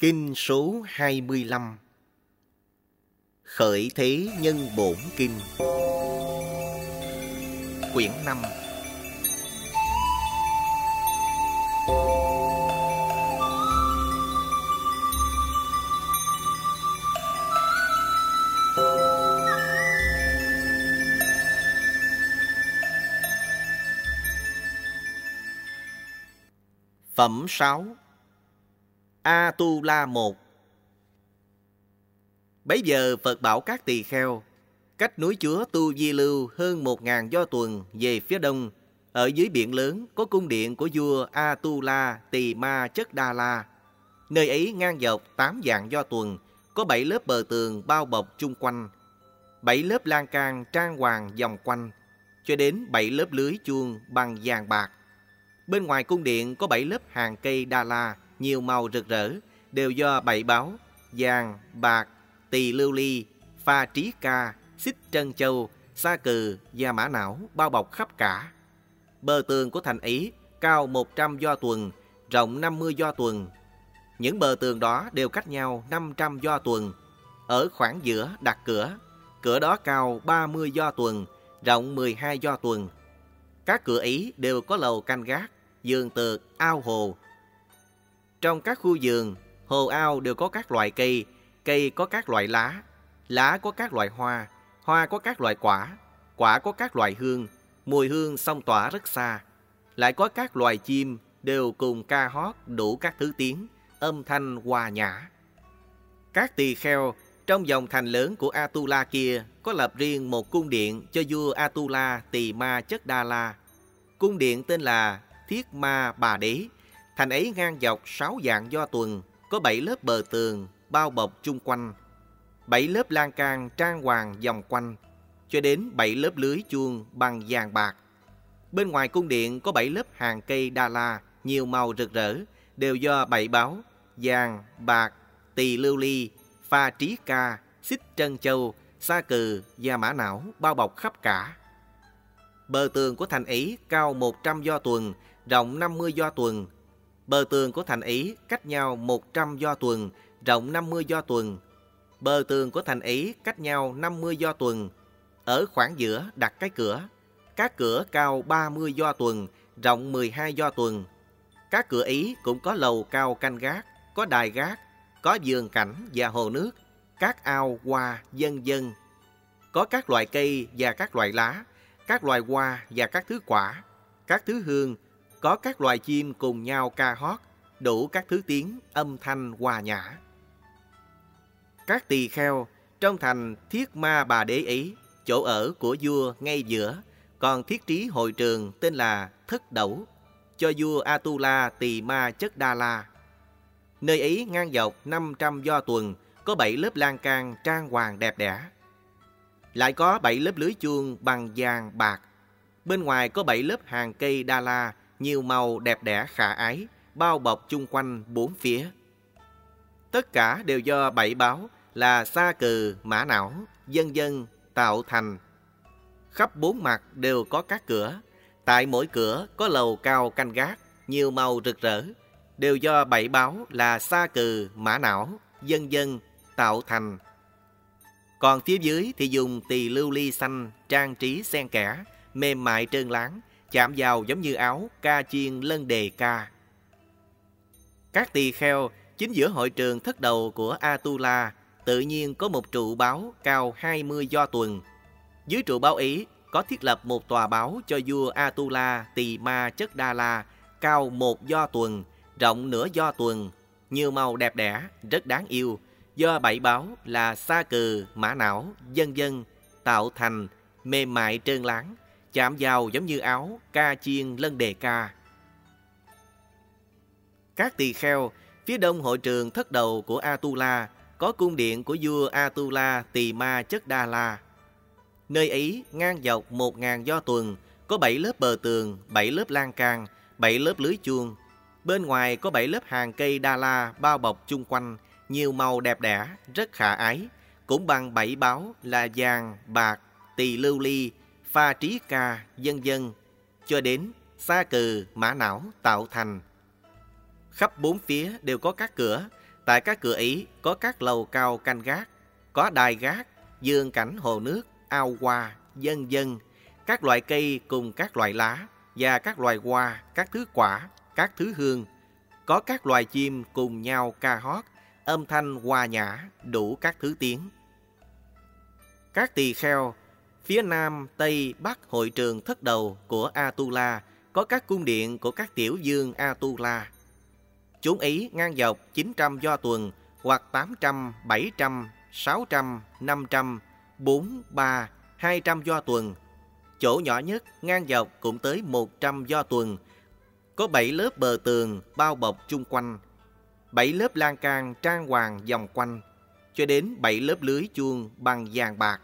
Kinh số 25 Khởi Thế Nhân Bổn Kinh. Quyển 5 Phẩm 6 A Tu La Một Bấy giờ Phật bảo các tỳ kheo, cách núi chúa Tu Di Lưu hơn một ngàn do tuần về phía đông, ở dưới biển lớn có cung điện của vua A Tu La Tỳ Ma Chất Đa La. Nơi ấy ngang dọc tám dạng do tuần, có bảy lớp bờ tường bao bọc chung quanh, bảy lớp lan can trang hoàng vòng quanh, cho đến bảy lớp lưới chuông bằng vàng bạc. Bên ngoài cung điện có bảy lớp hàng cây đa la, nhiều màu rực rỡ, đều do bảy báo, vàng, bạc, tỳ lưu ly, pha trí ca, xích trân châu, sa cừ và mã não bao bọc khắp cả. Bờ tường của thành ý cao 100 do tuần, rộng 50 do tuần. Những bờ tường đó đều cách nhau 500 do tuần. Ở khoảng giữa đặt cửa, cửa đó cao 30 do tuần, rộng 12 do tuần. Các cửa ý đều có lầu canh gác, giường tược, ao hồ. Trong các khu vườn, hồ ao đều có các loại cây, cây có các loại lá, lá có các loại hoa, hoa có các loại quả, quả có các loại hương, mùi hương xông tỏa rất xa. Lại có các loài chim đều cùng ca hót đủ các thứ tiếng, âm thanh hòa nhã. Các tỳ kheo trong dòng thành lớn của Atula kia có lập riêng một cung điện cho vua Atula Tỳ Ma Chất Đa La. Cung điện tên là Thiết Ma Bà Đế. Thành ấy ngang dọc sáu dạng do tuần, có bảy lớp bờ tường bao bọc chung quanh, bảy lớp lan can trang hoàng vòng quanh, cho đến bảy lớp lưới chuông bằng vàng bạc. Bên ngoài cung điện có bảy lớp hàng cây đa la, nhiều màu rực rỡ, đều do bảy báo, vàng, bạc, tỳ lưu ly, pha trí ca, xích trân châu, sa cừ và mã não bao bọc khắp cả. Bờ tường của thành ấy cao 100 do tuần, rộng 50 do tuần. Bờ tường của thành ý cách nhau 100 do tuần, rộng 50 do tuần. Bờ tường của thành ý cách nhau 50 do tuần. Ở khoảng giữa đặt cái cửa. Các cửa cao 30 do tuần, rộng 12 do tuần. Các cửa ý cũng có lầu cao canh gác, có đài gác, có giường cảnh và hồ nước, các ao, hoa, dân dân. Có các loại cây và các loại lá, các loài hoa và các thứ quả, các thứ hương, có các loài chim cùng nhau ca hót, đủ các thứ tiếng, âm thanh hòa nhã. Các tỳ kheo trong thành thiết ma bà đế ấy, chỗ ở của vua ngay giữa, còn thiết trí hội trường tên là Thất Đẩu, cho vua Atula tỳ ma chất Đa La. Nơi ấy ngang dọc 500 do tuần, có bảy lớp lan can trang hoàng đẹp đẽ. Lại có bảy lớp lưới chuông bằng vàng bạc. Bên ngoài có bảy lớp hàng cây đa la, nhiều màu đẹp đẽ khả ái, bao bọc chung quanh bốn phía. Tất cả đều do bảy báo là sa cừ, mã não, dân dân tạo thành. Khắp bốn mặt đều có các cửa. Tại mỗi cửa có lầu cao canh gác, nhiều màu rực rỡ. Đều do bảy báo là sa cừ, mã não, dân dân tạo thành. Còn phía dưới thì dùng tỳ lưu ly xanh trang trí xen kẽ, mềm mại trơn láng, chạm vào giống như áo ca chiên lân đề ca. Các tỳ kheo chính giữa hội trường thất đầu của Atula tự nhiên có một trụ báo cao 20 do tuần. Dưới trụ báo ý có thiết lập một tòa báo cho vua Atula Tỳ Ma Chất Đa La cao một do tuần, rộng nửa do tuần, nhiều màu đẹp đẽ, rất đáng yêu, do bảy báo là sa cừ, mã não, dân dân, tạo thành, mềm mại trơn láng, chạm vào giống như áo, ca chiên lân đề ca. Các tỳ kheo, phía đông hội trường thất đầu của Atula có cung điện của vua Atula Tỳ Ma Chất Đa La. Nơi ấy ngang dọc một ngàn do tuần, có bảy lớp bờ tường, bảy lớp lan can, bảy lớp lưới chuông. Bên ngoài có bảy lớp hàng cây đa la bao bọc chung quanh, nhiều màu đẹp đẽ, rất khả ái, cũng bằng bảy báo là vàng, bạc, tỳ lưu ly, pha trí ca, dân dân, cho đến xa cừ, mã não tạo thành. Khắp bốn phía đều có các cửa, Tại các cửa ấy có các lầu cao canh gác, có đài gác, dương cảnh hồ nước, ao hoa, dân dân, các loại cây cùng các loại lá và các loài hoa, các thứ quả, các thứ hương. Có các loài chim cùng nhau ca hót, âm thanh hòa nhã, đủ các thứ tiếng. Các tỳ kheo, phía nam, tây, bắc hội trường thất đầu của Atula có các cung điện của các tiểu dương Atula. Chúng ý ngang dọc 900 do tuần hoặc 800, 700, 600, 500, 4, 3, 200 do tuần. Chỗ nhỏ nhất ngang dọc cũng tới 100 do tuần. Có 7 lớp bờ tường bao bọc chung quanh. 7 lớp lan can trang hoàng vòng quanh. Cho đến 7 lớp lưới chuông bằng vàng bạc.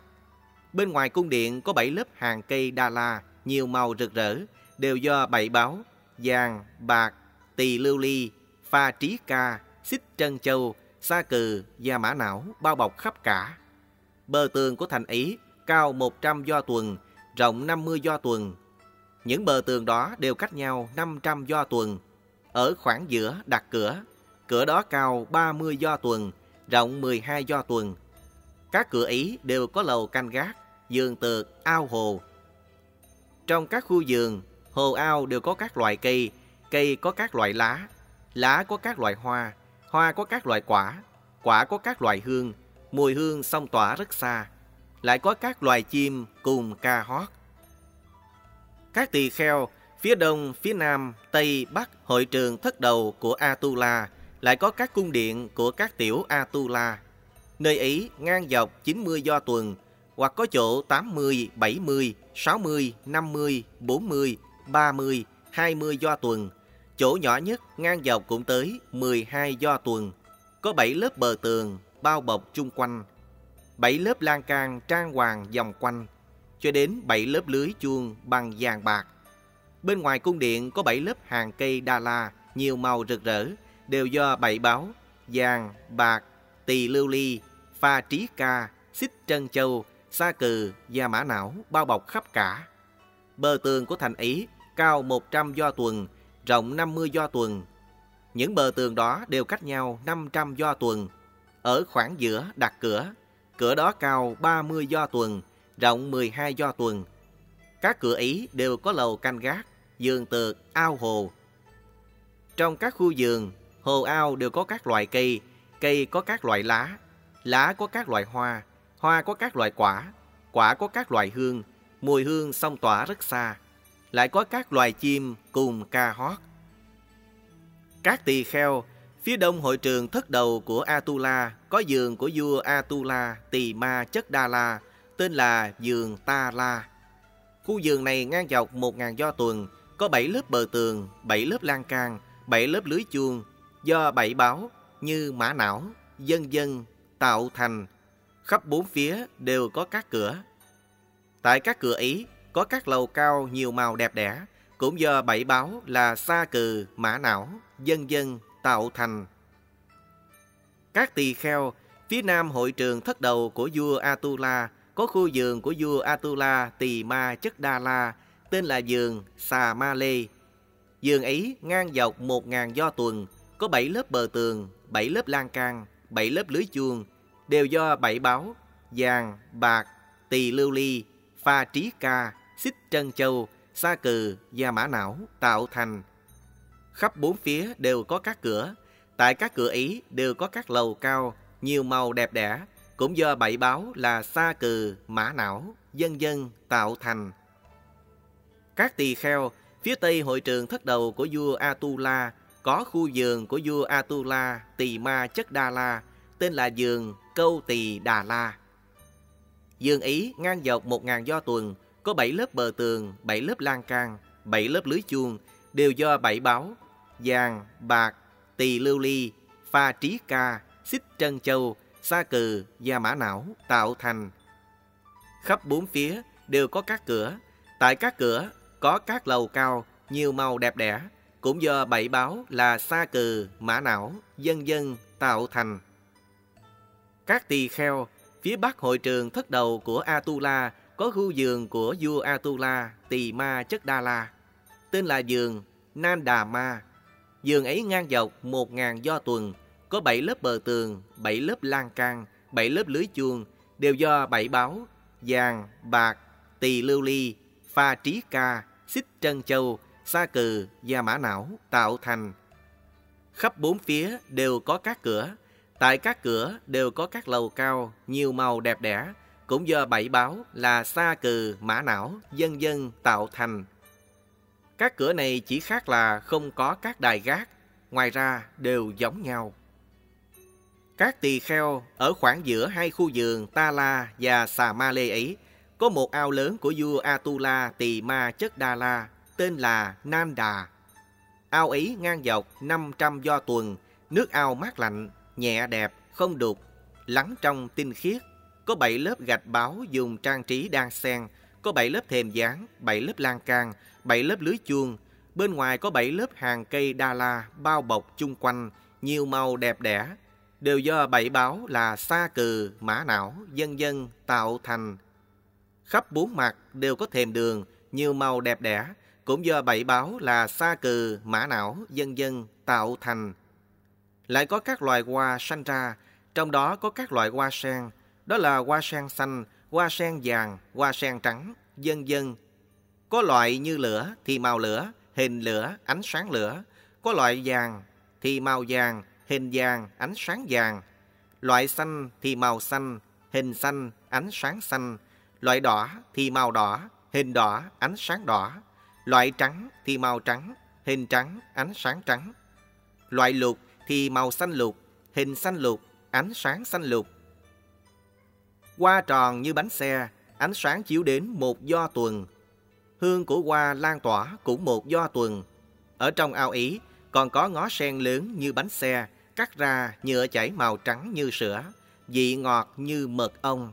Bên ngoài cung điện có 7 lớp hàng cây đa la nhiều màu rực rỡ đều do bảy báo vàng, bạc, tỳ lưu ly, pha trí ca, xích trân châu, sa cừ gia mã não bao bọc khắp cả. Bờ tường của thành Ý cao 100 do tuần, rộng 50 do tuần. Những bờ tường đó đều cách nhau 500 do tuần. Ở khoảng giữa đặt cửa, cửa đó cao 30 do tuần, rộng 12 do tuần. Các cửa Ý đều có lầu canh gác, vườn tược, ao hồ. Trong các khu vườn, hồ ao đều có các loại cây, cây có các loại lá, lá có các loại hoa, hoa có các loại quả, quả có các loại hương, mùi hương xông tỏa rất xa, lại có các loài chim cùng ca hót. Các tỳ kheo, phía đông, phía nam, tây, bắc, hội trường thất đầu của Atula, lại có các cung điện của các tiểu Atula. Nơi ấy ngang dọc 90 do tuần, hoặc có chỗ 80, 70, 60, 50, 40, 30, 20 do tuần. Chỗ nhỏ nhất ngang dọc cũng tới 12 do tuần. Có 7 lớp bờ tường bao bọc chung quanh. 7 lớp lan can trang hoàng vòng quanh. Cho đến 7 lớp lưới chuông bằng vàng bạc. Bên ngoài cung điện có 7 lớp hàng cây đa la nhiều màu rực rỡ đều do bảy báo vàng, bạc, tỳ lưu ly, pha trí ca, xích trân châu, sa cừ và mã não bao bọc khắp cả. Bờ tường của thành Ý cao 100 do tuần, rộng 50 do tuần. Những bờ tường đó đều cách nhau 500 do tuần. Ở khoảng giữa đặt cửa, cửa đó cao 30 do tuần, rộng 12 do tuần. Các cửa Ý đều có lầu canh gác, giường tược, ao hồ. Trong các khu vườn, hồ ao đều có các loại cây, cây có các loại lá, lá có các loại hoa, hoa có các loại quả, quả có các loại hương, mùi hương xông tỏa rất xa. Lại có các loài chim cùng ca hót. Các tỳ kheo, phía đông hội trường thất đầu của Atula có giường của vua Atula tỳ ma chất Đa La, tên là giường Ta La. Khu giường này ngang dọc một ngàn do tuần, có bảy lớp bờ tường, bảy lớp lan can, bảy lớp lưới chuông, do bảy báo như mã não, dân dân, tạo thành, khắp bốn phía đều có các cửa. Tại các cửa ấy có các lầu cao nhiều màu đẹp đẽ, cũng do bảy báo là sa cừ, mã não, dân dân tạo thành. Các tỳ kheo, phía nam hội trường thất đầu của vua Atula có khu vườn của vua Atula tỳ ma chất Đa La, tên là vườn Xà Ma Lê. Vườn ấy ngang dọc một ngàn do tuần, có bảy lớp bờ tường, bảy lớp lan can, bảy lớp lưới chuông, đều do bảy báo, vàng, bạc, tỳ lưu ly, pha trí ca, xích trân châu, sa cừ và mã não tạo thành. Khắp bốn phía đều có các cửa, tại các cửa ấy đều có các lầu cao, nhiều màu đẹp đẽ, cũng do bảy báo là sa cừ, mã não, dân dân tạo thành. Các tỳ kheo, phía tây hội trường thất đầu của vua Atula có khu vườn của vua Atula tỳ ma chất Đa La, tên là vườn Câu Tỳ Đà La. Dương Ý ngang dọc một ngàn do tuần, có bảy lớp bờ tường, bảy lớp lan can, bảy lớp lưới chuông, đều do bảy báo, vàng, bạc, tỳ lưu ly, pha trí ca, xích trân châu, sa cừ gia mã não tạo thành. Khắp bốn phía đều có các cửa, tại các cửa có các lầu cao, nhiều màu đẹp đẽ, cũng do bảy báo là sa cừ, mã não, dân dân tạo thành. Các tỳ kheo, phía bắc hội trường thất đầu của Atula có khu vườn của vua Atula, tỳ ma chất Đa La, tên là vườn Nan Đà Ma. Vườn ấy ngang dọc một ngàn do tuần, có bảy lớp bờ tường, bảy lớp lan can, bảy lớp lưới chuông, đều do bảy báo, vàng, bạc, tỳ lưu ly, pha trí ca, xích trân châu, sa cừ và mã não tạo thành. Khắp bốn phía đều có các cửa, tại các cửa đều có các lầu cao, nhiều màu đẹp đẽ, cũng do bảy báo là sa cừ, mã não, dân dân tạo thành. Các cửa này chỉ khác là không có các đài gác, ngoài ra đều giống nhau. Các tỳ kheo ở khoảng giữa hai khu vườn Ta La và Xà Ma Lê ấy có một ao lớn của vua Atula Tỳ Ma Chất Đa La tên là Nan Đà. Ao ấy ngang dọc 500 do tuần, nước ao mát lạnh, nhẹ đẹp, không đục, lắng trong tinh khiết. Có 7 lớp gạch báo dùng trang trí đan xen, có 7 lớp thềm dáng, 7 lớp lan can, 7 lớp lưới chuông. Bên ngoài có 7 lớp hàng cây đa la bao bọc chung quanh, nhiều màu đẹp đẽ. Đều do bảy báo là sa cừ, mã não, dân dân tạo thành. Khắp bốn mặt đều có thềm đường, nhiều màu đẹp đẽ, cũng do bảy báo là sa cừ, mã não, dân dân tạo thành. Lại có các loài hoa sanh ra, trong đó có các loại hoa sen, đó là hoa sen xanh, hoa sen vàng, hoa sen trắng, dân dân. Có loại như lửa thì màu lửa, hình lửa, ánh sáng lửa. Có loại vàng thì màu vàng, hình vàng, ánh sáng vàng. Loại xanh thì màu xanh, hình xanh, ánh sáng xanh. Loại đỏ thì màu đỏ, hình đỏ, ánh sáng đỏ. Loại trắng thì màu trắng, hình trắng, ánh sáng trắng. Loại lục thì màu xanh lục, hình xanh lục, ánh sáng xanh lục. Hoa tròn như bánh xe, ánh sáng chiếu đến một do tuần. Hương của hoa lan tỏa cũng một do tuần. Ở trong ao ý còn có ngó sen lớn như bánh xe, cắt ra nhựa chảy màu trắng như sữa, vị ngọt như mật ong.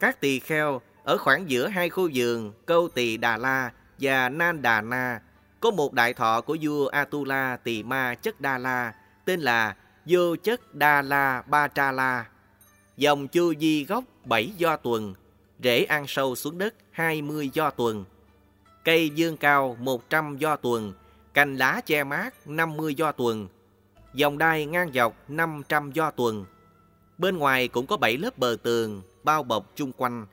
Các tỳ kheo ở khoảng giữa hai khu vườn Câu Tỳ Đà La và Nan Đà Na có một đại thọ của vua Atula Tỳ Ma Chất Đa La tên là Vô Chất Đa La Ba Tra La. Dòng chu di gốc 7 do tuần, rễ ăn sâu xuống đất 20 do tuần. Cây dương cao 100 do tuần, cành lá che mát 50 do tuần. Dòng đai ngang dọc 500 do tuần. Bên ngoài cũng có 7 lớp bờ tường bao bọc chung quanh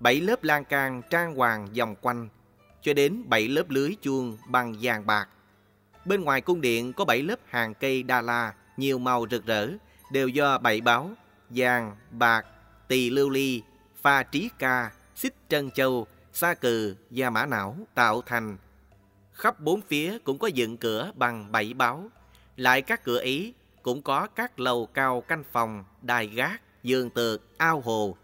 7 lớp lan can trang hoàng vòng quanh, cho đến bảy lớp lưới chuông bằng vàng bạc. Bên ngoài cung điện có bảy lớp hàng cây đa la, nhiều màu rực rỡ, đều do bảy báo, vàng, bạc, tỳ lưu ly, pha trí ca, xích trân châu, sa cừ và mã não tạo thành. Khắp bốn phía cũng có dựng cửa bằng bảy báo. Lại các cửa ý cũng có các lầu cao canh phòng, đài gác, giường tược, ao hồ,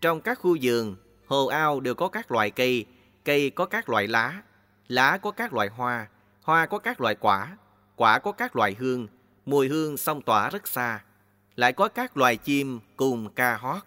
trong các khu vườn, hồ ao đều có các loại cây, cây có các loại lá, lá có các loại hoa, hoa có các loại quả, quả có các loại hương, mùi hương xông tỏa rất xa. Lại có các loài chim cùng ca hót,